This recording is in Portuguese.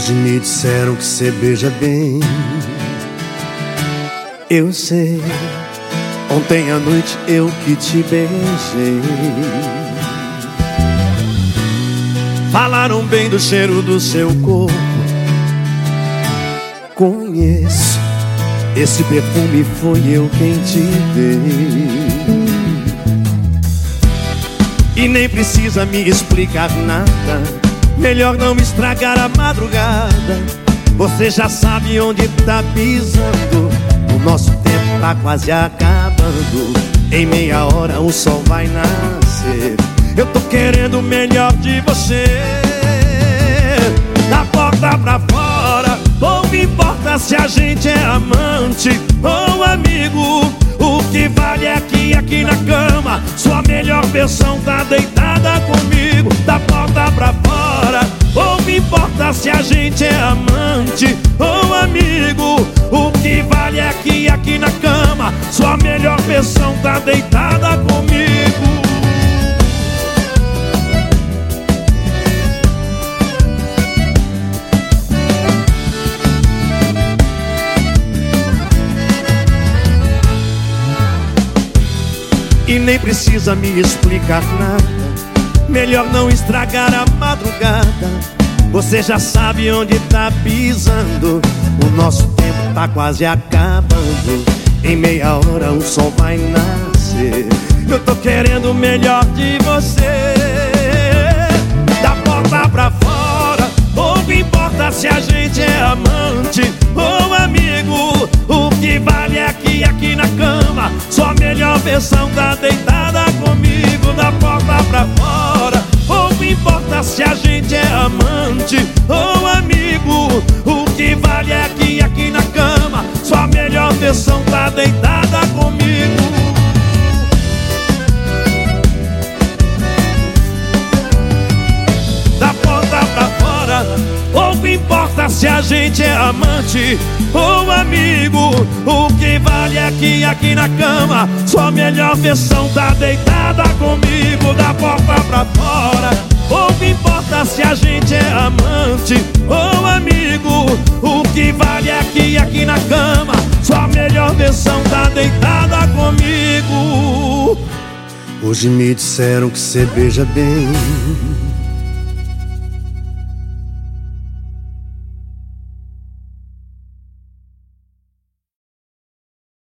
Hoje me disseram que você beija bem. Eu sei, ontem à noite eu que te beijei. Falaram bem do cheiro do seu corpo. Conheço, esse perfume foi eu quem te dei. E nem precisa me explicar nada Melhor não estragar a madrugada. Você já sabe onde tá pisando. O nosso tempo tá quase acabando. Em meia hora o sol vai nascer. Eu tô querendo o melhor de você. Da porta pra fora Pouco importa se a gente é amante ou amigo. O que vale é que aqui na cama Sua melhor versão tá deitada comigo Da porta pra fora. Pouco importa se a gente é amante ou amigo. O que vale é que aqui na cama Sua melhor versão tá deitada comigo. E nem precisa me explicar nada Melhor não estragar a madrugada. Você já sabe onde tá pisando. O nosso tempo tá quase acabando. Em meia hora o sol vai nascer. Eu tô querendo o melhor de você. Da porta pra fora Pouco importa se a gente é amante ou amigo. O que vale é que aqui na cama Sua melhor versão tá deitada melhor versão tá deitada comigo. Da porta pra fora Pouco importa se a gente é amante ou amigo. O que vale é que aqui na cama Sua melhor versão tá deitada comigo. Da porta pra fora Pouco importa se a gente é amante ou Hoje me disseram que você beija bem